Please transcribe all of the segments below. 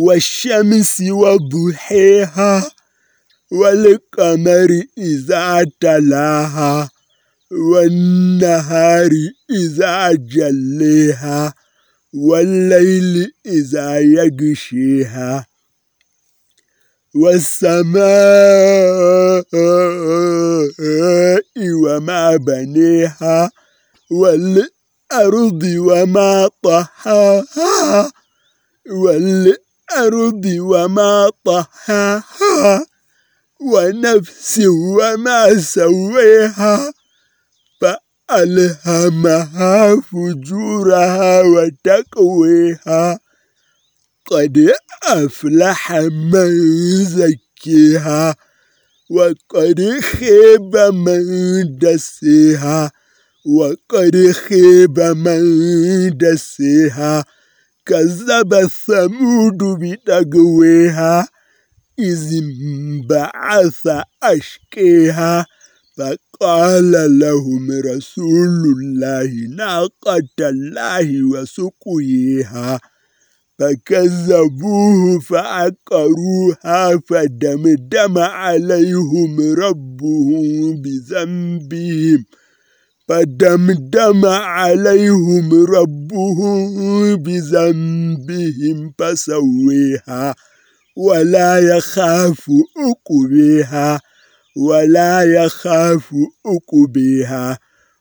والشمس وضحيها والقمر إذا تلاها والنهار إذا جليها والليل إذا يغشيها والسماء وما بنيها والأرض وما طحاها والأرض وما طحاها ونفس وما سويها فألهمها فجورها وتقويها. قد أفلح من زكيها وقد خيب من دسيها وقد خيب من دسيها. كذب ثمود بتقويها إذ انبعث أشكيها فقال لهم رسول الله ناقة الله وسقيها. فكذبوه فعقروها فدمدم عليهم ربهم بذنبهم. فدمدم عليهم ربهم بذنبهم فسويها ولا يخاف أقبيها ولا يخاف أقبيها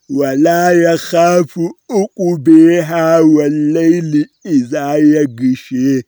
ولا يخاف أقبيها والليل إذا يغشي